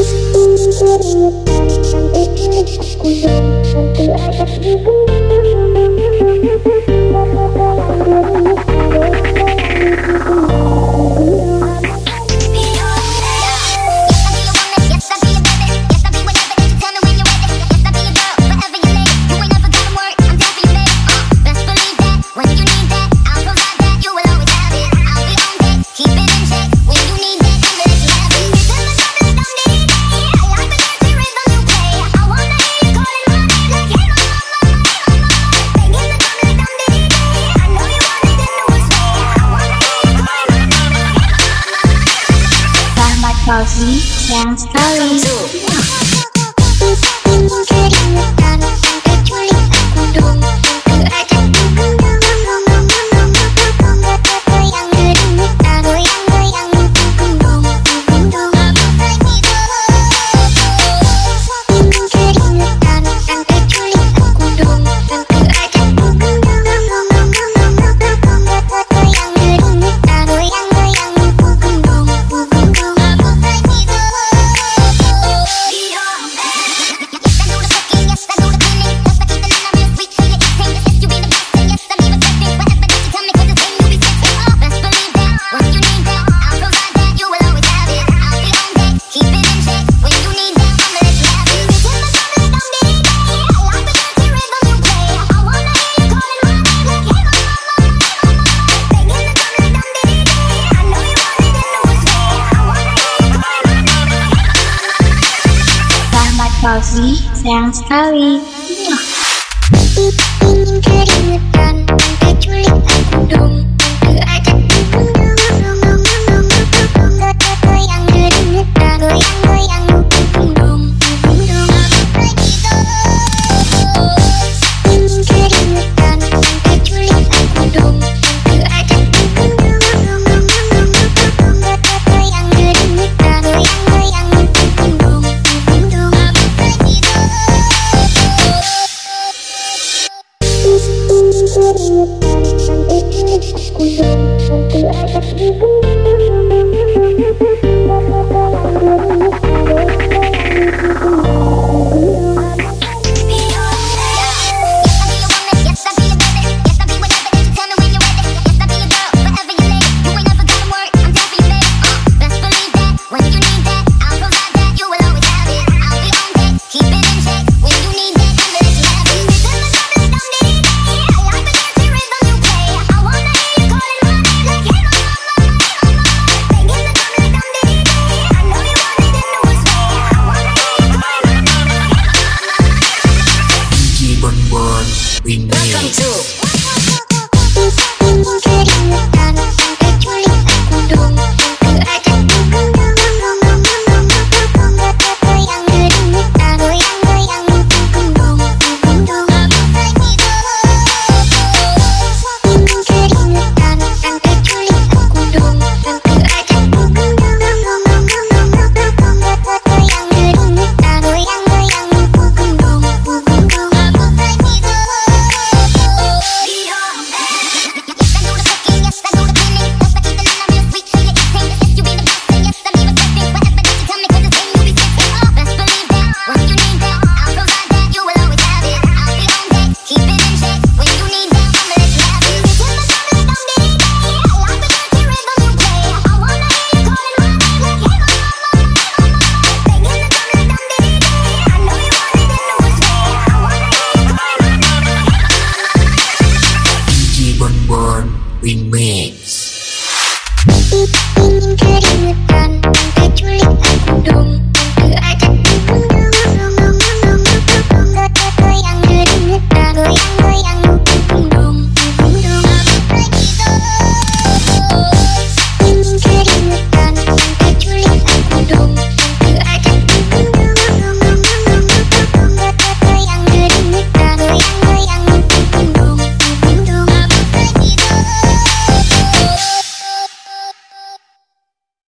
Thank you. Fauzi yang sekali. Kecuali aku dong. Fauzi, sayang sekali. Ingin keringetan, sampai culik aku dong. Thank you. one, we welcome it. in me.